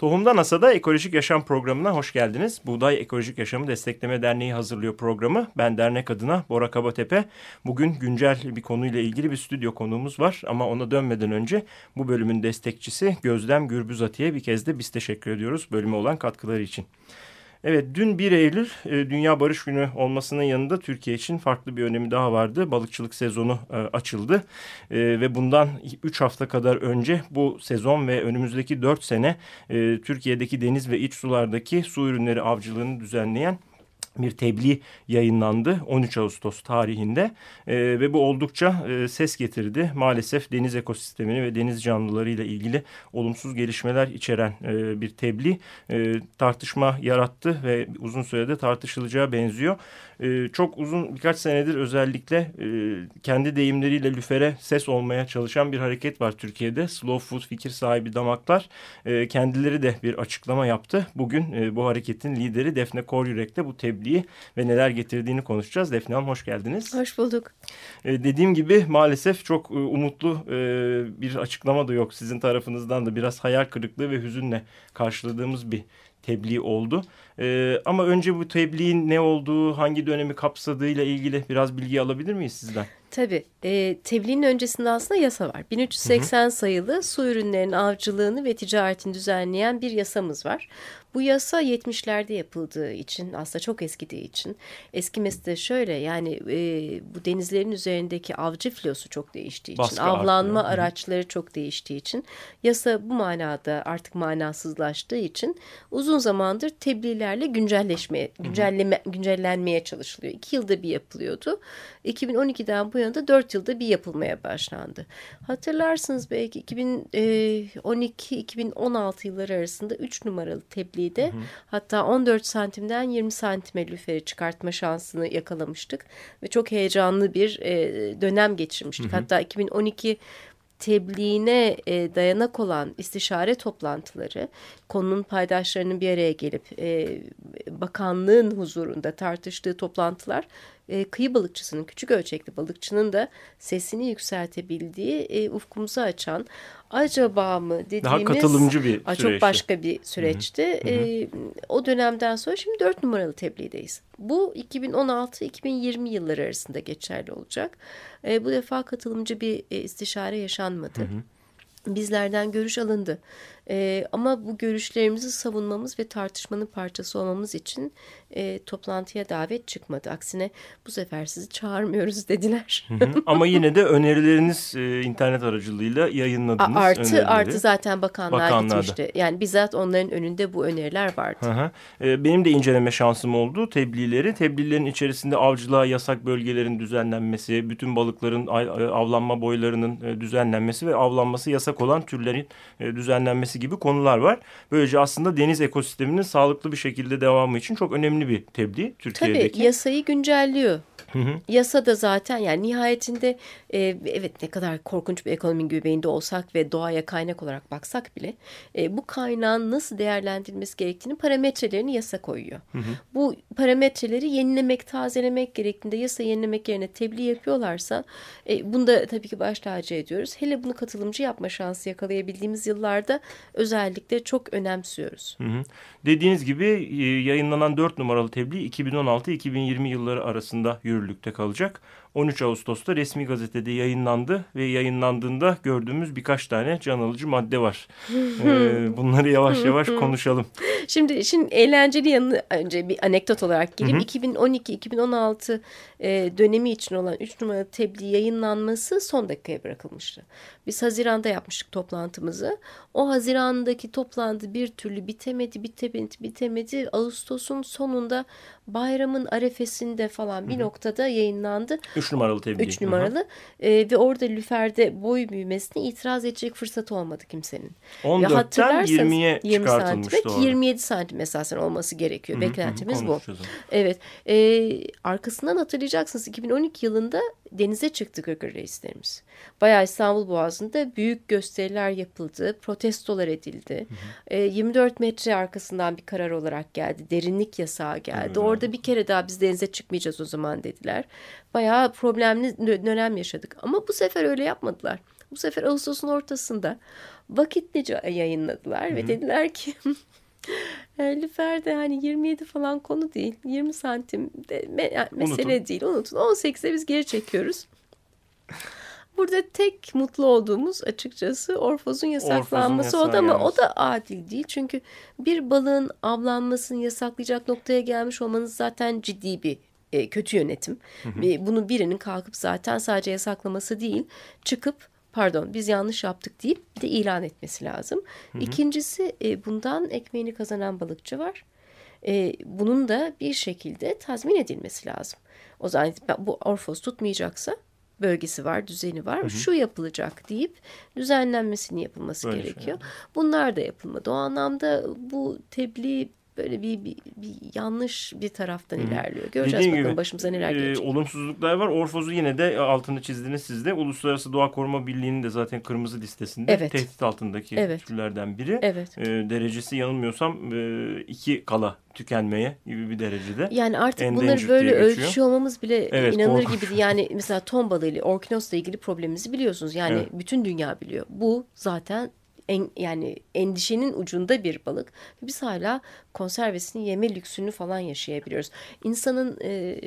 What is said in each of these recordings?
Tohumdan Asada Ekolojik Yaşam programına hoş geldiniz. Buğday Ekolojik Yaşamı Destekleme Derneği hazırlıyor programı. Ben dernek adına Bora Kabatepe. Bugün güncel bir konuyla ilgili bir stüdyo konuğumuz var. Ama ona dönmeden önce bu bölümün destekçisi Gözlem Gürbüzati'ye bir kez de biz teşekkür ediyoruz bölüme olan katkıları için. Evet dün 1 Eylül e, Dünya Barış Günü olmasının yanında Türkiye için farklı bir önemi daha vardı. Balıkçılık sezonu e, açıldı e, ve bundan 3 hafta kadar önce bu sezon ve önümüzdeki 4 sene Türkiye'deki deniz ve iç sulardaki su ürünleri avcılığını düzenleyen bir tebliğ yayınlandı 13 Ağustos tarihinde e, ve bu oldukça e, ses getirdi. Maalesef deniz ekosistemini ve deniz canlılarıyla ilgili olumsuz gelişmeler içeren e, bir tebliğ e, tartışma yarattı ve uzun sürede tartışılacağı benziyor. E, çok uzun birkaç senedir özellikle e, kendi deyimleriyle lüfere ses olmaya çalışan bir hareket var Türkiye'de. Slow Food fikir sahibi damaklar e, kendileri de bir açıklama yaptı. Bugün e, bu hareketin lideri Defne Koryürek'le bu tebliği ve neler getirdiğini konuşacağız. Defne Hanım hoş geldiniz. Hoş bulduk. E, dediğim gibi maalesef çok e, umutlu e, bir açıklama da yok. Sizin tarafınızdan da biraz hayal kırıklığı ve hüzünle karşıladığımız bir tebliğ oldu. Ee, ama önce bu tebliğin ne olduğu, hangi dönemi kapsadığıyla ilgili biraz bilgi alabilir miyiz sizden? Tabii. E, tebliğin öncesinde aslında yasa var. 1380 hı hı. sayılı su ürünlerinin avcılığını ve ticaretini düzenleyen bir yasamız var. Bu yasa 70'lerde yapıldığı için aslında çok eskidiği için eskimesi de şöyle yani e, bu denizlerin üzerindeki avcı filosu çok değiştiği için Baskı avlanma artıyor. araçları çok değiştiği için yasa bu manada artık manasızlaştığı için uzun zamandır tebliğlerle güncelleşmeye güncelleme, güncellenmeye çalışılıyor. İki yılda bir yapılıyordu. 2012'den bu yana da dört yılda bir yapılmaya başlandı. Hatırlarsınız belki 2012-2016 yılları arasında üç numaralı tebliğ şekilliydi. Hı hı. Hatta 14 santimden 20 santime lüferi çıkartma şansını yakalamıştık. Ve çok heyecanlı bir e, dönem geçirmiştik. Hı hı. Hatta 2012 tebliğine e, dayanak olan istişare toplantıları konunun paydaşlarının bir araya gelip e, bakanlığın huzurunda tartıştığı toplantılar e, kıyı balıkçısının küçük ölçekli balıkçının da sesini yükseltebildiği e, ufkumuzu açan acaba mı dediğimiz Daha katılımcı bir süreçti. Çok başka bir süreçti. Hı hı. E, o dönemden sonra şimdi dört numaralı tebliğdeyiz. Bu 2016-2020 yılları arasında geçerli olacak. E, bu defa katılımcı bir e, istişare yaşanmadı. Hı hı bizlerden görüş alındı. E, ama bu görüşlerimizi savunmamız ve tartışmanın parçası olmamız için e, toplantıya davet çıkmadı. Aksine bu sefer sizi çağırmıyoruz dediler. Hı hı. Ama yine de önerileriniz e, internet aracılığıyla yayınladınız. A, artı önerileri. artı zaten bakanlığa Bakanlarda. gitmişti. Yani bizzat onların önünde bu öneriler vardı. Hı hı. E, benim de inceleme şansım oldu tebliğleri. Tebliğlerin içerisinde avcılığa yasak bölgelerin düzenlenmesi, bütün balıkların avlanma boylarının e, düzenlenmesi ve avlanması yasak olan türlerin e, düzenlenmesi gibi konular var. Böylece aslında deniz ekosisteminin sağlıklı bir şekilde devamı için çok önemli bir tebliğ Türkiye'deki. Tabii yasayı güncelliyor. Hı hı. Yasa da zaten yani nihayetinde e, evet ne kadar korkunç bir ekonominin göbeğinde olsak ve doğaya kaynak olarak baksak bile e, bu kaynağın nasıl değerlendirilmesi gerektiğini parametrelerini yasa koyuyor. Hı hı. Bu parametreleri yenilemek, tazelemek gerektiğinde yasa yenilemek yerine tebliğ yapıyorlarsa e, bunu da tabii ki baş tacı ediyoruz. Hele bunu katılımcı yapma şansı yakalayabildiğimiz yıllarda özellikle çok önemsiyoruz. Hı hı. Dediğiniz gibi e, yayınlanan 4 numaralı tebliğ 2016-2020 yılları arasında yürürlükte kalacak. 13 Ağustos'ta resmi gazetede yayınlandı ve yayınlandığında gördüğümüz birkaç tane can alıcı madde var. ee, bunları yavaş yavaş konuşalım. Şimdi işin eğlenceli yanı önce bir anekdot olarak gireyim. 2012-2016 e, dönemi için olan 3 numaralı tebliğ yayınlanması son dakikaya bırakılmıştı. Biz Haziran'da yapmıştık toplantımızı. O Haziran'daki toplantı bir türlü bitemedi, bitemedi, bitemedi. Ağustos'un sonunda bayramın arefesinde falan bir Hı -hı. noktada yayınlandı. Üç numaralı tebliğ. Üç numaralı. E, ve orada lüferde boy büyümesine itiraz edecek fırsat olmadı kimsenin. 14'ten 20'ye 20 çıkartılmıştı santim, 27 santim esasen olması gerekiyor. Hı -hı. Beklentimiz Hı -hı. bu. Evet. E, arkasından hatırlayacaksınız 2012 yılında denize çıktı Gırgır reislerimiz. Bayağı İstanbul Boğazı'nda büyük gösteriler yapıldı, protestolar edildi. Hı hı. E, 24 metre arkasından bir karar olarak geldi. Derinlik yasağı geldi. Hı hı. Orada bir kere daha biz denize çıkmayacağız o zaman dediler. Bayağı problemli dönem yaşadık. Ama bu sefer öyle yapmadılar. Bu sefer Ağustos'un ortasında vakitlice yayınladılar Hı -hı. ve dediler ki e, Lüfer'de hani 27 falan konu değil. 20 santim de me mesele unutun. değil. Unutun. 18'e biz geri çekiyoruz. Burada tek mutlu olduğumuz açıkçası orfozun yasaklanması Orfozun o da ama o da adil değil. Çünkü bir balığın avlanmasını yasaklayacak noktaya gelmiş olmanız zaten ciddi bir e, kötü yönetim. Hı hı. Bunu birinin kalkıp zaten sadece yasaklaması değil çıkıp pardon biz yanlış yaptık deyip bir de ilan etmesi lazım. Hı hı. İkincisi e, bundan ekmeğini kazanan balıkçı var. E, bunun da bir şekilde tazmin edilmesi lazım. O zaman bu orfoz tutmayacaksa bölgesi var, düzeni var. Hı hı. Şu yapılacak deyip düzenlenmesini yapılması Böyle gerekiyor. Şey. Bunlar da yapılmadı. O anlamda bu tebliğ böyle bir, bir, bir yanlış bir taraftan Hı. ilerliyor. Göreceğiz Dediğim bakalım gibi, başımıza neler e, gelecek. E, olumsuzluklar var. Orfoz'u yine de altını çizdiniz siz de. Uluslararası Doğa Koruma Birliği'nin de zaten kırmızı listesinde evet. tehdit altındaki evet. türlerden biri. Evet. E, derecesi yanılmıyorsam e, iki kala tükenmeye gibi bir derecede. Yani artık bunları böyle ölçüyor olmamız bile evet, inanılır gibi. Yani mesela ton balığıyla orkinosla ilgili problemimizi biliyorsunuz. Yani evet. bütün dünya biliyor. Bu zaten en, yani endişenin ucunda bir balık. Biz hala konservesini yeme lüksünü falan yaşayabiliyoruz. İnsanın e,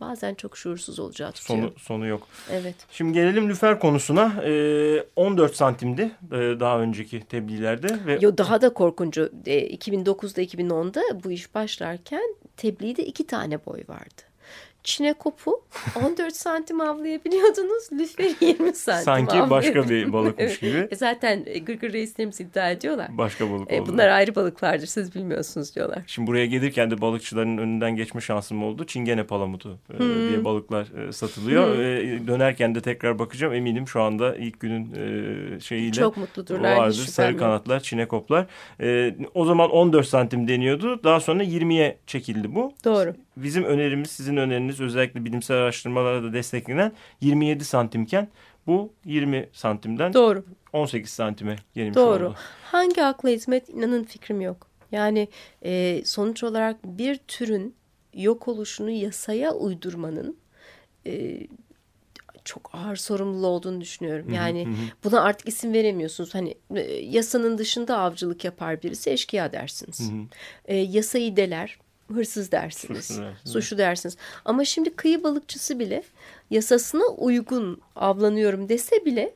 bazen çok şuursuz olacağı tutuyor. Sonu, sonu yok. Evet. Şimdi gelelim lüfer konusuna. E, 14 santimdi e, daha önceki tebliğlerde. Ve... Yo, daha da korkuncu. E, 2009'da 2010'da bu iş başlarken tebliğde iki tane boy vardı. Çinekopu 14 santim avlayabiliyordunuz. Lüferi 20 santim Sanki başka bir balıkmış gibi. E zaten Gırgır reislerimiz iddia ediyorlar. Başka balık e, Bunlar ayrı balıklardır siz bilmiyorsunuz diyorlar. Şimdi buraya gelirken de balıkçıların önünden geçme şansım oldu. Çingene palamutu e, hmm. diye balıklar e, satılıyor. Hmm. E, dönerken de tekrar bakacağım. Eminim şu anda ilk günün e, şeyiyle Çok mutludurlar. Vardır. Sarı kanatlar, çinekoplar. E, o zaman 14 santim deniyordu. Daha sonra 20'ye çekildi bu. Doğru. Bizim önerimiz, sizin öneriniz özellikle bilimsel araştırmalarda da desteklenen 27 santimken bu 20 santimden Doğru. 18 santime gelmiş Doğru. oldu. Hangi akla hizmet inanın fikrim yok. Yani e, sonuç olarak bir türün yok oluşunu yasaya uydurmanın e, çok ağır sorumluluğu olduğunu düşünüyorum. Yani hı hı. buna artık isim veremiyorsunuz. Hani e, yasanın dışında avcılık yapar birisi eşkıya dersiniz. Hı hı. E, yasayı deler hırsız dersiniz. Suçlu dersiniz. Suçlu dersiniz. Ama şimdi kıyı balıkçısı bile yasasına uygun avlanıyorum dese bile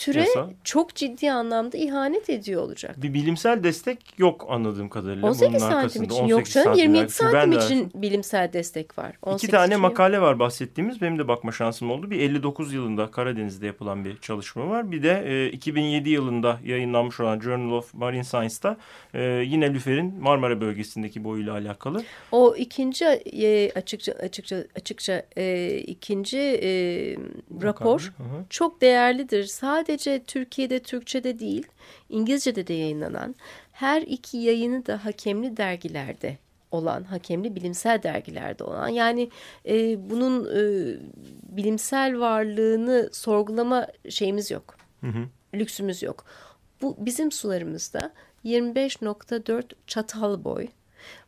türe Yasa. çok ciddi anlamda ihanet ediyor olacak. Bir bilimsel destek yok anladığım kadarıyla. 18 Bunun santim için yok canım 27 santim için bilimsel destek var. İki tane makale yok. var bahsettiğimiz benim de bakma şansım oldu. Bir 59 yılında Karadeniz'de yapılan bir çalışma var. Bir de e, 2007 yılında yayınlanmış olan Journal of Marine Science'da e, yine lüferin Marmara bölgesindeki boyuyla alakalı. O ikinci e, açıkça açıkça açıkça e, ikinci e, rapor hı hı. çok değerlidir. Sadece sadece Türkiye'de Türkçe'de değil İngilizce'de de yayınlanan her iki yayını da hakemli dergilerde olan hakemli bilimsel dergilerde olan yani e, bunun e, bilimsel varlığını sorgulama şeyimiz yok. Hı hı. Lüksümüz yok. Bu bizim sularımızda 25.4 çatal boy.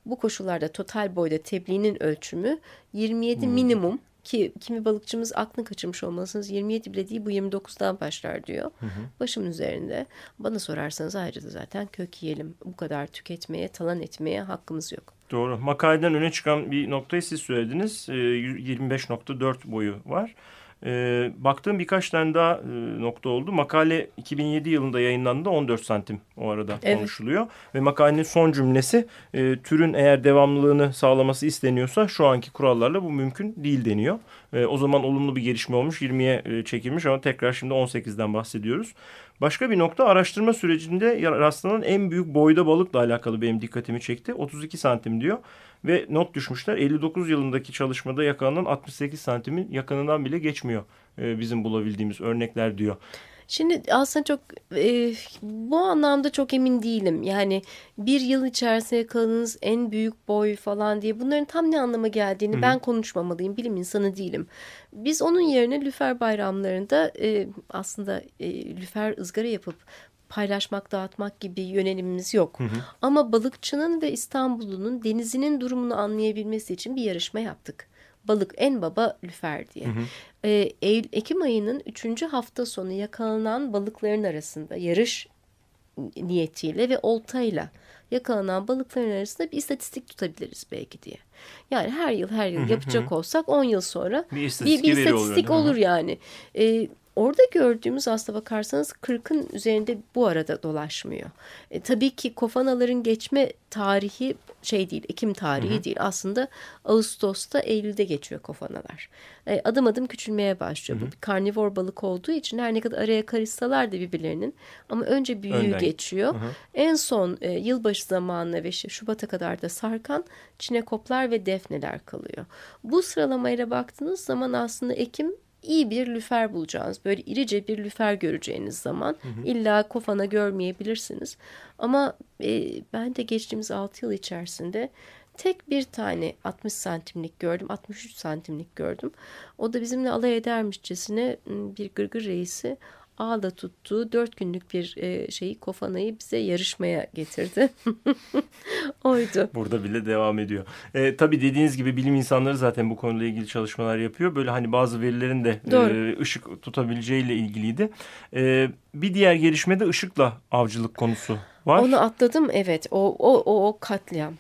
Bu koşullarda total boyda tebliğinin ölçümü 27 hmm. minimum ki kimi balıkçımız aklını kaçırmış olmalısınız 27 bile değil bu 29'dan başlar diyor. Hı hı. Başımın üzerinde. Bana sorarsanız ayrıca da zaten kök yiyelim. Bu kadar tüketmeye, talan etmeye hakkımız yok. Doğru. Makaleden öne çıkan bir noktayı siz söylediniz. 25.4 ee, boyu var. E, baktığım birkaç tane daha e, nokta oldu. Makale 2007 yılında yayınlandı 14 santim o arada evet. konuşuluyor. Ve makalenin son cümlesi e, türün eğer devamlılığını sağlaması isteniyorsa şu anki kurallarla bu mümkün değil deniyor. E, o zaman olumlu bir gelişme olmuş 20'ye e, çekilmiş ama tekrar şimdi 18'den bahsediyoruz. Başka bir nokta araştırma sürecinde rastlanan en büyük boyda balıkla alakalı benim dikkatimi çekti. 32 santim diyor ve not düşmüşler. 59 yılındaki çalışmada yakalanan 68 santimin yakınından bile geçmiyor e, bizim bulabildiğimiz örnekler diyor. Şimdi aslında çok e, bu anlamda çok emin değilim. Yani bir yıl içerisinde yakaladığınız en büyük boy falan diye bunların tam ne anlama geldiğini Hı-hı. ben konuşmamalıyım. Bilim insanı değilim. Biz onun yerine lüfer bayramlarında e, aslında e, lüfer ızgara yapıp paylaşmak, dağıtmak gibi yönelimimiz yok. Hı hı. Ama balıkçının ve İstanbul'un denizinin durumunu anlayabilmesi için bir yarışma yaptık. Balık en baba lüfer diye. Hı hı. Ee, Eylül, Ekim ayının üçüncü hafta sonu yakalanan balıkların arasında yarış niyetiyle ve oltayla yakalanan balıkların arasında bir istatistik tutabiliriz belki diye. Yani her yıl her yıl yapacak olsak 10 yıl sonra bir istatistik, bir, bir istatistik olur yani. Ee, Orada gördüğümüz aslına bakarsanız 40'ın üzerinde bu arada dolaşmıyor. E, tabii ki kofanaların geçme tarihi şey değil, Ekim tarihi hı hı. değil. Aslında Ağustos'ta, Eylül'de geçiyor kofanalar. E, adım adım küçülmeye başlıyor. Hı hı. Bu bir karnivor balık olduğu için her ne kadar araya karışsalar da birbirlerinin ama önce büyüğü Önden. geçiyor. Hı hı. En son e, yılbaşı zamanına ve işte Şubat'a kadar da sarkan çinekoplar ve defneler kalıyor. Bu sıralamayla baktığınız zaman aslında Ekim iyi bir lüfer bulacağınız, böyle irice bir lüfer göreceğiniz zaman hı hı. illa kofana görmeyebilirsiniz. Ama e, ben de geçtiğimiz 6 yıl içerisinde tek bir tane 60 santimlik gördüm, 63 santimlik gördüm. O da bizimle alay edermişçesine bir gırgır reisi ağla tuttuğu dört günlük bir e, şeyi kofanayı bize yarışmaya getirdi. Oydu. Burada bile devam ediyor. E, tabii dediğiniz gibi bilim insanları zaten bu konuyla ilgili çalışmalar yapıyor. Böyle hani bazı verilerin de e, ışık tutabileceğiyle ilgiliydi. E, bir diğer gelişme de ışıkla avcılık konusu var. Onu atladım evet. O o o, o katliam.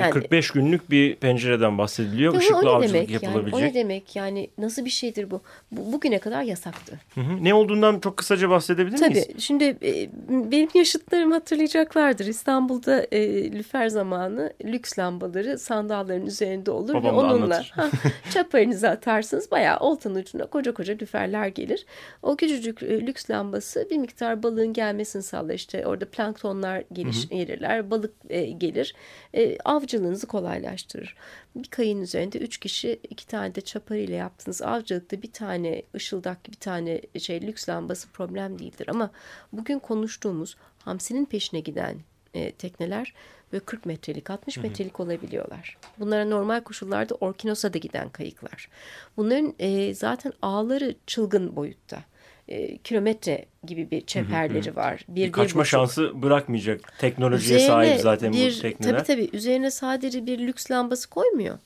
Yani, 45 günlük bir pencereden bahsediliyor. Ya Işıklı avcılık yapılabilecek. Yani, o ne demek? Yani nasıl bir şeydir bu? bu bugüne kadar yasaktı. Hı hı. Ne olduğundan çok kısaca bahsedebilir Tabii, miyiz? Tabii. Şimdi e, benim yaşıtlarım hatırlayacaklardır. İstanbul'da e, lüfer zamanı lüks lambaları sandalların üzerinde olur Babam ve onunla ha, çaparınızı atarsınız. Bayağı oltanın ucuna koca koca lüferler gelir. O küçücük e, lüks lambası bir miktar balığın gelmesini sağlar. İşte orada planktonlar geliş, gelirler, balık e, gelir. E, avcı avcılığınızı kolaylaştırır. Bir kayın üzerinde üç kişi iki tane de çaparıyla yaptığınız avcılıkta bir tane ışıldak bir tane şey lüks lambası problem değildir. Ama bugün konuştuğumuz hamsinin peşine giden e, tekneler böyle 40 metrelik 60 metrelik olabiliyorlar. Bunlara normal koşullarda Orkinos'a da giden kayıklar. Bunların e, zaten ağları çılgın boyutta e, kilometre gibi bir çeperleri var. Bir, bir kaçma bir şansı bırakmayacak teknolojiye üzerine sahip zaten bir, bu tekneler. Tabii tabii üzerine sadece bir lüks lambası koymuyor.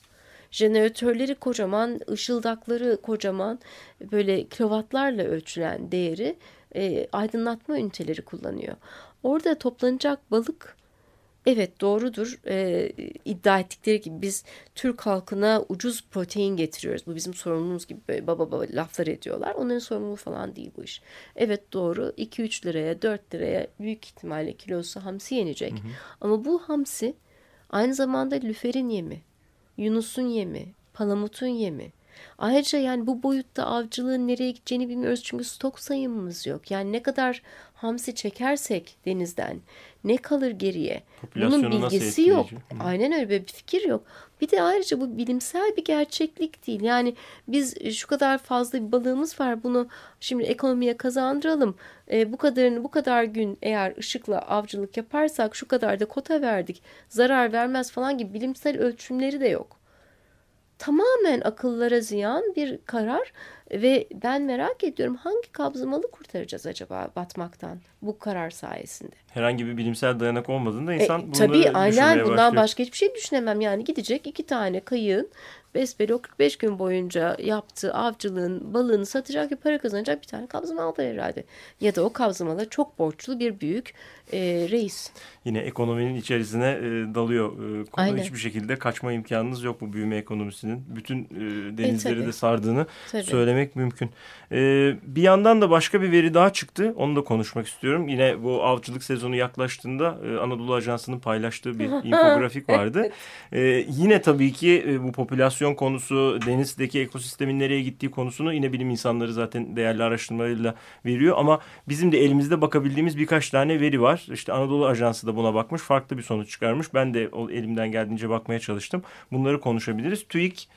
Jeneratörleri kocaman, ışıldakları kocaman böyle kilovatlarla ölçülen değeri e, aydınlatma üniteleri kullanıyor. Orada toplanacak balık Evet doğrudur. Ee, iddia ettikleri gibi biz Türk halkına ucuz protein getiriyoruz. Bu bizim sorumluluğumuz gibi böyle baba baba laflar ediyorlar. Onların sorumluluğu falan değil bu iş. Evet doğru 2-3 liraya 4 liraya büyük ihtimalle kilosu hamsi yenecek. Hı hı. Ama bu hamsi aynı zamanda lüferin yemi, yunus'un yemi, palamutun yemi. Ayrıca yani bu boyutta avcılığın nereye gideceğini bilmiyoruz çünkü stok sayımımız yok. Yani ne kadar hamsi çekersek denizden ne kalır geriye? Bunun bilgisi yok. Hı. Aynen öyle bir fikir yok. Bir de ayrıca bu bilimsel bir gerçeklik değil. Yani biz şu kadar fazla bir balığımız var bunu şimdi ekonomiye kazandıralım. E, bu kadarını bu kadar gün eğer ışıkla avcılık yaparsak şu kadar da kota verdik. Zarar vermez falan gibi bilimsel ölçümleri de yok tamamen akıllara ziyan bir karar ve ben merak ediyorum hangi kabzımalı kurtaracağız acaba batmaktan bu karar sayesinde. Herhangi bir bilimsel dayanak olmadığında insan e, Tabii aynen bundan başlıyor. başka hiçbir şey düşünemem. Yani gidecek iki tane kayığın besbelli o 45 gün boyunca yaptığı avcılığın balığını satacak ve para kazanacak bir tane kabzımalı herhalde. Ya da o kabzımala çok borçlu bir büyük e, reis. Yine ekonominin içerisine e, dalıyor. E, konu hiçbir şekilde kaçma imkanınız yok bu büyüme ekonomisinin. Bütün e, denizleri e, de sardığını tabii. söylemek mümkün. E, bir yandan da başka bir veri daha çıktı. Onu da konuşmak istiyorum. Yine bu avcılık sezonu yaklaştığında e, Anadolu Ajansı'nın paylaştığı bir infografik vardı. e, yine tabii ki e, bu popülasyon konusu, denizdeki ekosistemin nereye gittiği konusunu yine bilim insanları zaten değerli araştırmalarıyla veriyor. Ama bizim de elimizde bakabildiğimiz birkaç tane veri var var. İşte Anadolu Ajansı da buna bakmış. Farklı bir sonuç çıkarmış. Ben de elimden geldiğince bakmaya çalıştım. Bunları konuşabiliriz. TÜİK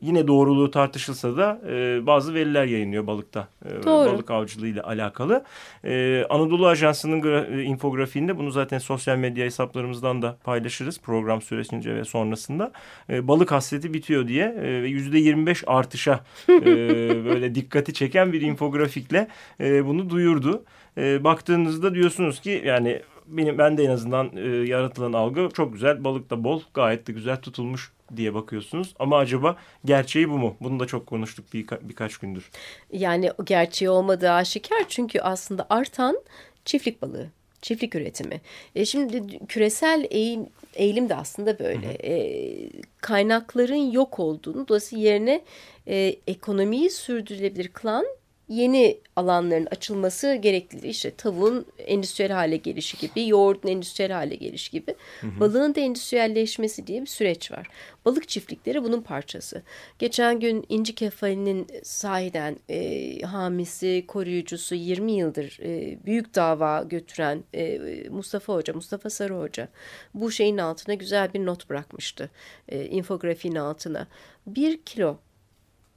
yine doğruluğu tartışılsa da e, bazı veriler yayınlıyor balıkta. E, Doğru. Balık avcılığı ile alakalı. E, Anadolu Ajansı'nın e, infografiğinde bunu zaten sosyal medya hesaplarımızdan da paylaşırız program süresince ve sonrasında. E, balık hasreti bitiyor diye e, yüzde 25 artışa e, böyle dikkati çeken bir infografikle e, bunu duyurdu. E, baktığınızda diyorsunuz ki yani benim ben de en azından e, yaratılan algı çok güzel balık da bol gayet de güzel tutulmuş diye bakıyorsunuz. Ama acaba gerçeği bu mu? Bunu da çok konuştuk birka birkaç gündür. Yani gerçeği olmadığı aşikar çünkü aslında artan çiftlik balığı, çiftlik üretimi. E şimdi küresel eğim, eğilim de aslında böyle. E, kaynakların yok olduğunu, dolayısıyla yerine e, ekonomiyi sürdürülebilir kılan yeni alanların açılması gerekli. İşte tavuğun endüstriyel hale gelişi gibi, yoğurdun endüstriyel hale gelişi gibi. Balığın da endüstriyelleşmesi diye bir süreç var. Balık çiftlikleri bunun parçası. Geçen gün inci kefalinin sahiden e, hamisi, koruyucusu 20 yıldır e, büyük dava götüren e, Mustafa Hoca, Mustafa Sarı Hoca bu şeyin altına güzel bir not bırakmıştı. E, infografiğin altına. Bir kilo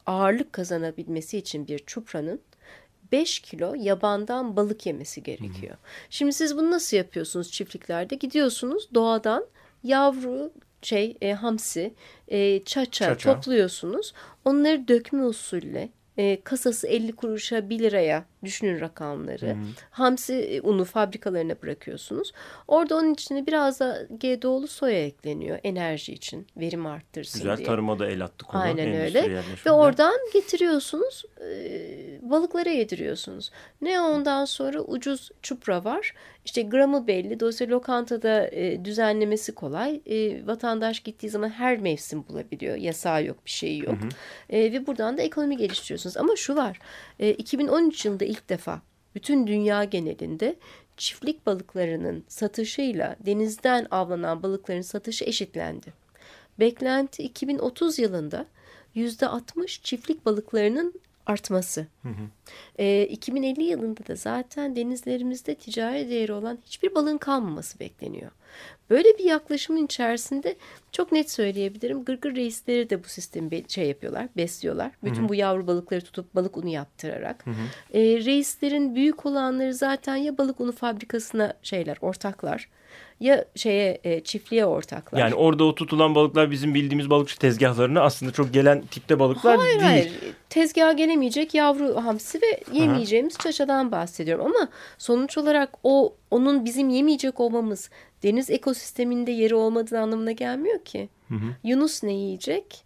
ağırlık kazanabilmesi için bir çupranın 5 kilo yabandan balık yemesi gerekiyor. Şimdi siz bunu nasıl yapıyorsunuz çiftliklerde? Gidiyorsunuz doğadan yavru şey e, hamsi, e, çaça, Çaça. topluyorsunuz. Onları dökme usulle e, kasası 50 kuruşa 1 liraya düşünün rakamları. Hamsi e, unu fabrikalarına bırakıyorsunuz. Orada onun içine biraz da GDO'lu soya ekleniyor enerji için, verim arttırsın Güzel diye. tarıma da el attık onu. Aynen öyle. Ve oradan getiriyorsunuz, e, balıklara yediriyorsunuz. Ne ondan sonra ucuz çupra var. İşte gramı belli. Dolayısıyla lokantada e, düzenlemesi kolay. E, vatandaş gittiği zaman her mevsim bulabiliyor. Yasağı yok, bir şeyi yok. E, ve buradan da ekonomi geliştiriyorsunuz. Ama şu var. E, 2013 yılında ilk defa bütün dünya genelinde çiftlik balıklarının satışıyla denizden avlanan balıkların satışı eşitlendi. Beklenti 2030 yılında yüzde 60 çiftlik balıklarının artması. Ee, 2050 yılında da zaten denizlerimizde ticari değeri olan hiçbir balığın kalmaması bekleniyor. Böyle bir yaklaşımın içerisinde çok net söyleyebilirim. Gırgır reisleri de bu sistemi şey yapıyorlar, besliyorlar. Bütün bu yavru balıkları tutup balık unu yaptırarak. Ee, reislerin büyük olanları zaten ya balık unu fabrikasına şeyler, ortaklar ya şeye e, çiftliğe ortaklar. Yani orada o tutulan balıklar bizim bildiğimiz balıkçı tezgahlarına aslında çok gelen tipte balıklar Hayır değil. hayır. Tezgaha gelemeyecek yavru hamsi ve yemeyeceğimiz çaşadan bahsediyorum. Ama sonuç olarak o onun bizim yemeyecek olmamız deniz ekosisteminde yeri olmadığı anlamına gelmiyor ki. Yunus ne yiyecek?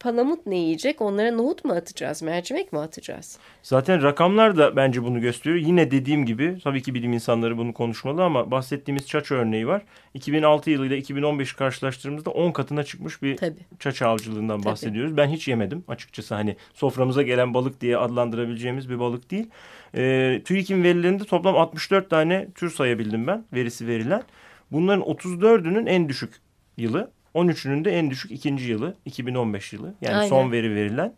Palamut ne yiyecek? Onlara nohut mu atacağız? Mercimek mi atacağız? Zaten rakamlar da bence bunu gösteriyor. Yine dediğim gibi tabii ki bilim insanları bunu konuşmalı ama bahsettiğimiz çaça örneği var. 2006 yılıyla 2015 karşılaştırdığımızda 10 katına çıkmış bir Tabii. çaça avcılığından bahsediyoruz. Ben hiç yemedim açıkçası hani soframıza gelen balık diye adlandırabileceğimiz bir balık değil. Ee, TÜİK'in verilerinde toplam 64 tane tür sayabildim ben verisi verilen. Bunların 34'ünün en düşük yılı 13'ünün de en düşük ikinci yılı 2015 yılı. Yani Aynen. son veri verilen.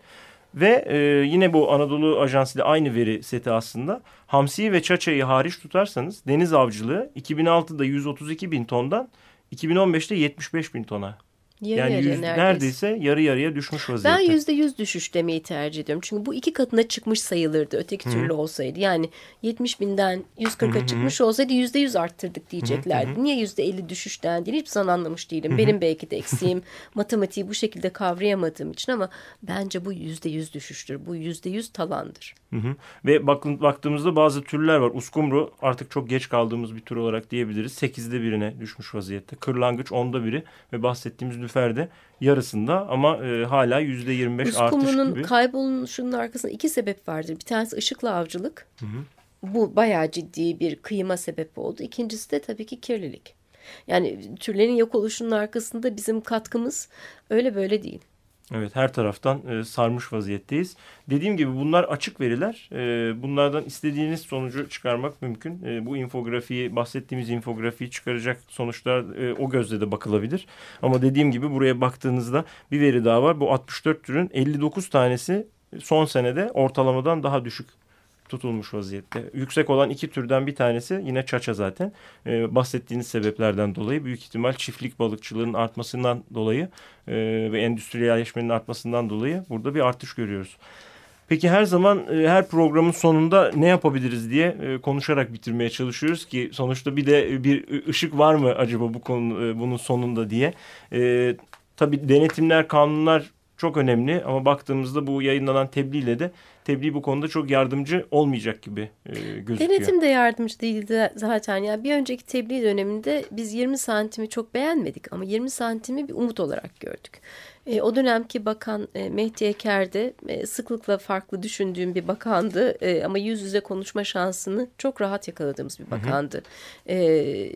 Ve e, yine bu Anadolu Ajansı ile aynı veri seti aslında. Hamsiyi ve çaçayı hariç tutarsanız deniz avcılığı 2006'da 132 bin tondan 2015'te 75 bin tona. Yarı yani yüz- neredeyse. neredeyse yarı yarıya düşmüş vaziyette. Ben yüzde yüz düşüş demeyi tercih ediyorum. Çünkü bu iki katına çıkmış sayılırdı öteki türlü olsaydı. Yani 70 binden 140'a çıkmış olsaydı yüzde yüz arttırdık diyeceklerdi. Niye yüzde elli düşüş dendiğini hiçbir zaman anlamış değilim. Benim belki de eksiğim matematiği bu şekilde kavrayamadığım için ama bence bu yüzde yüz düşüştür. Bu yüzde yüz talandır. Hı hı. Ve baktığımızda bazı türler var. Uskumru artık çok geç kaldığımız bir tür olarak diyebiliriz. Sekizde birine düşmüş vaziyette. Kırlangıç onda biri ve bahsettiğimiz lüferde yarısında ama e, hala yüzde yirmi beş artış gibi. kayboluşunun arkasında iki sebep vardır. Bir tanesi ışıkla avcılık. Bu bayağı ciddi bir kıyıma sebep oldu. İkincisi de tabii ki kirlilik. Yani türlerin yok oluşunun arkasında bizim katkımız öyle böyle değil. Evet her taraftan e, sarmış vaziyetteyiz. Dediğim gibi bunlar açık veriler. E, bunlardan istediğiniz sonucu çıkarmak mümkün. E, bu infografiyi bahsettiğimiz infografiyi çıkaracak sonuçlar e, o gözle de bakılabilir. Ama dediğim gibi buraya baktığınızda bir veri daha var. Bu 64 türün 59 tanesi son senede ortalamadan daha düşük tutulmuş vaziyette. Yüksek olan iki türden bir tanesi yine çaça zaten. E, bahsettiğiniz sebeplerden dolayı büyük ihtimal çiftlik balıkçılığının artmasından dolayı e, ve endüstriyelleşmenin artmasından dolayı burada bir artış görüyoruz. Peki her zaman e, her programın sonunda ne yapabiliriz diye e, konuşarak bitirmeye çalışıyoruz ki sonuçta bir de bir ışık var mı acaba bu konu e, bunun sonunda diye. E, tabii denetimler, kanunlar çok önemli ama baktığımızda bu yayınlanan tebliğle de tebliğ bu konuda çok yardımcı olmayacak gibi e, gözüküyor. Denetim de yardımcı değildi zaten. Yani bir önceki tebliğ döneminde biz 20 santimi çok beğenmedik ama 20 santimi bir umut olarak gördük. E, o dönemki bakan e, Mehdi Eker de e, sıklıkla farklı düşündüğüm bir bakandı e, ama yüz yüze konuşma şansını çok rahat yakaladığımız bir bakandı. Hı hı. E,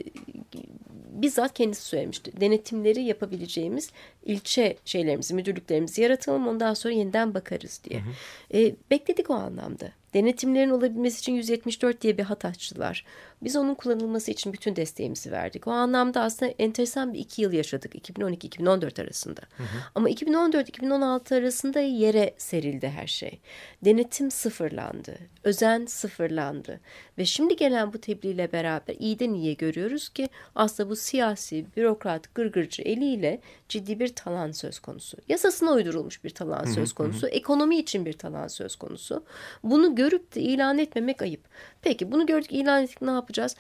bizzat kendisi söylemişti. Denetimleri yapabileceğimiz ilçe şeylerimizi, müdürlüklerimizi yaratalım ondan sonra yeniden bakarız diye. Hı hı. E, bekledik o anlamda. Denetimlerin olabilmesi için 174 diye bir hat açtılar. Biz onun kullanılması için bütün desteğimizi verdik. O anlamda aslında enteresan bir iki yıl yaşadık 2012-2014 arasında. Hı hı. Ama 2014-2016 arasında yere serildi her şey. Denetim sıfırlandı, özen sıfırlandı. Ve şimdi gelen bu tebliğle beraber iyiden iyiye görüyoruz ki aslında bu siyasi, bürokrat, gırgırcı eliyle ciddi bir talan söz konusu. Yasasına uydurulmuş bir talan söz konusu. Ekonomi için bir talan söz konusu. Bunu görüp de ilan etmemek ayıp. Peki bunu gördük ilan ettik ne yapacağız?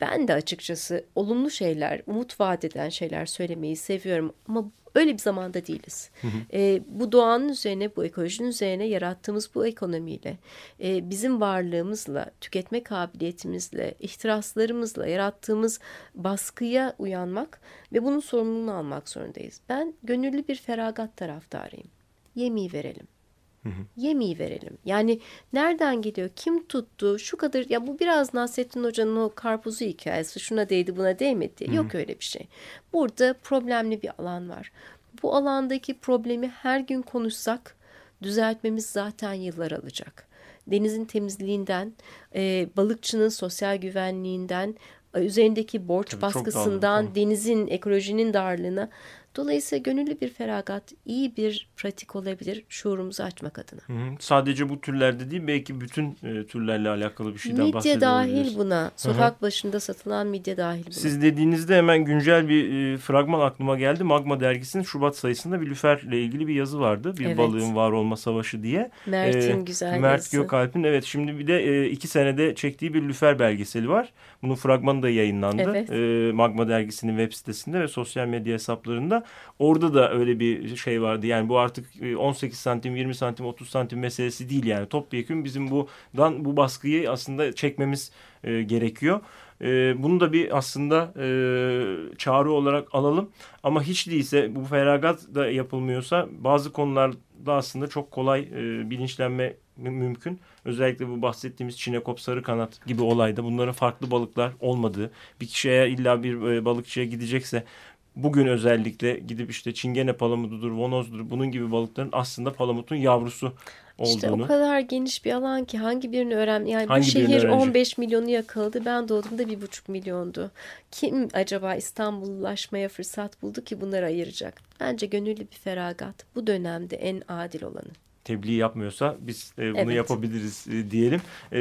Ben de açıkçası olumlu şeyler, umut vaat eden şeyler söylemeyi seviyorum ama öyle bir zamanda değiliz. Hı hı. E, bu doğanın üzerine, bu ekolojinin üzerine yarattığımız bu ekonomiyle, e, bizim varlığımızla, tüketme kabiliyetimizle, ihtiraslarımızla yarattığımız baskıya uyanmak ve bunun sorumluluğunu almak zorundayız. Ben gönüllü bir feragat taraftarıyım. Yemeği verelim. Yemeği verelim. Yani nereden geliyor? Kim tuttu? Şu kadar ya bu biraz Nasrettin Hoca'nın o karpuzu hikayesi. Şuna değdi buna değmedi diye. Hı hı. Yok öyle bir şey. Burada problemli bir alan var. Bu alandaki problemi her gün konuşsak düzeltmemiz zaten yıllar alacak. Denizin temizliğinden, e, balıkçının sosyal güvenliğinden, e, üzerindeki borç Tabii baskısından, denizin ekolojinin darlığına Dolayısıyla gönüllü bir feragat iyi bir pratik olabilir şuurumuzu açmak adına. Hı hı. Sadece bu türlerde değil belki bütün e, türlerle alakalı bir şeyden midye bahsedebiliriz. dahil buna. Sokak hı hı. başında satılan midye dahil buna. Siz dediğinizde hemen güncel bir e, fragman aklıma geldi. Magma dergisinin Şubat sayısında bir lüferle ilgili bir yazı vardı. Bir evet. balığın var olma savaşı diye. Mert'in ee, güzel Mert yazısı. Gökalp'in evet şimdi bir de e, iki senede çektiği bir lüfer belgeseli var. Bunun fragmanı da yayınlandı. Evet. E, Magma dergisinin web sitesinde ve sosyal medya hesaplarında. Orada da öyle bir şey vardı. Yani bu artık 18 e, santim, 20 santim, 30 santim meselesi değil yani. Topyekun bizim budan bu baskıyı aslında çekmemiz e, gerekiyor. E, bunu da bir aslında e, çağrı olarak alalım. Ama hiç değilse bu feragat da yapılmıyorsa bazı konularda aslında çok kolay e, bilinçlenme mümkün. Özellikle bu bahsettiğimiz çinekop sarı kanat gibi olayda bunların farklı balıklar olmadığı bir kişiye illa bir e, balıkçıya gidecekse bugün özellikle gidip işte çingene palamududur, vonozdur bunun gibi balıkların aslında palamutun yavrusu olduğunu. İşte o kadar geniş bir alan ki hangi birini öğren yani hangi bu şehir 15 milyonu yakaladı. Ben doğduğumda bir buçuk milyondu. Kim acaba İstanbullaşmaya fırsat buldu ki bunları ayıracak? Bence gönüllü bir feragat bu dönemde en adil olanı tebliğ yapmıyorsa biz e, bunu evet. yapabiliriz e, diyelim. E,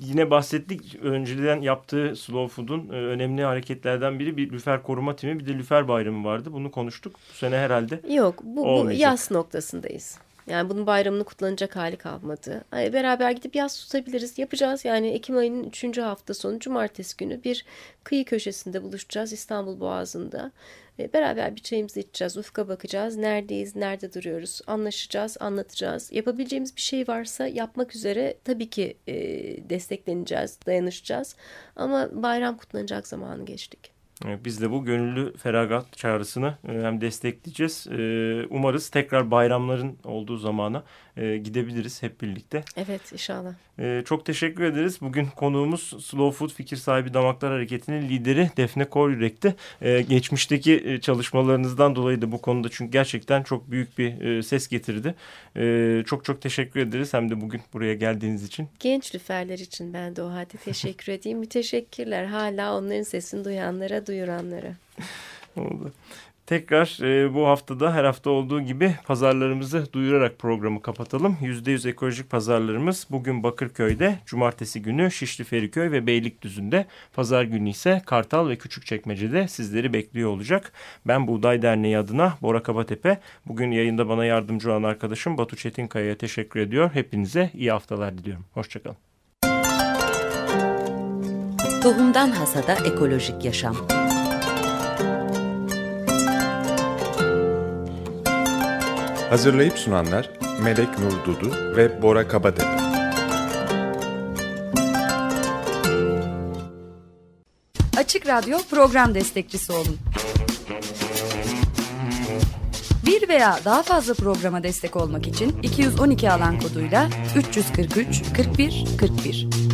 yine bahsettik önceden yaptığı Slow Food'un e, önemli hareketlerden biri bir lüfer koruma timi bir de lüfer bayramı vardı. Bunu konuştuk. Bu sene herhalde Yok bu, bu yaz noktasındayız. Yani bunun bayramını kutlanacak hali kalmadı. Yani beraber gidip yaz tutabiliriz. Yapacağız yani Ekim ayının 3. hafta sonu cumartesi günü bir kıyı köşesinde buluşacağız İstanbul Boğazı'nda. Beraber bir çayımızı içeceğiz, ufka bakacağız. Neredeyiz, nerede duruyoruz, anlaşacağız, anlatacağız. Yapabileceğimiz bir şey varsa yapmak üzere tabii ki e, destekleneceğiz, dayanışacağız. Ama bayram kutlanacak zamanı geçtik. Biz de bu gönüllü feragat çağrısını e, hem destekleyeceğiz. E, umarız tekrar bayramların olduğu zamana e, gidebiliriz hep birlikte. Evet inşallah. Çok teşekkür ederiz. Bugün konuğumuz Slow Food Fikir Sahibi Damaklar Hareketi'nin lideri Defne Koryürek'ti. Geçmişteki çalışmalarınızdan dolayı da bu konuda çünkü gerçekten çok büyük bir ses getirdi. Çok çok teşekkür ederiz hem de bugün buraya geldiğiniz için. Genç lüferler için ben de o halde teşekkür edeyim. Müteşekkirler. Hala onların sesini duyanlara duyuranlara. Oldu. Tekrar e, bu haftada her hafta olduğu gibi pazarlarımızı duyurarak programı kapatalım. %100 ekolojik pazarlarımız bugün Bakırköy'de, cumartesi günü Şişli Feriköy ve Beylikdüzü'nde, pazar günü ise Kartal ve Küçükçekmece'de sizleri bekliyor olacak. Ben Buğday Derneği adına Bora Kabatepe, bugün yayında bana yardımcı olan arkadaşım Batu Çetinkaya'ya teşekkür ediyor. Hepinize iyi haftalar diliyorum. Hoşçakalın. Tohumdan Hasada Ekolojik Yaşam Hazırlayıp sunanlar Melek Nur Dudu ve Bora Kabatepe. Açık Radyo program destekçisi olun. Bir veya daha fazla programa destek olmak için 212 alan koduyla 343 41 41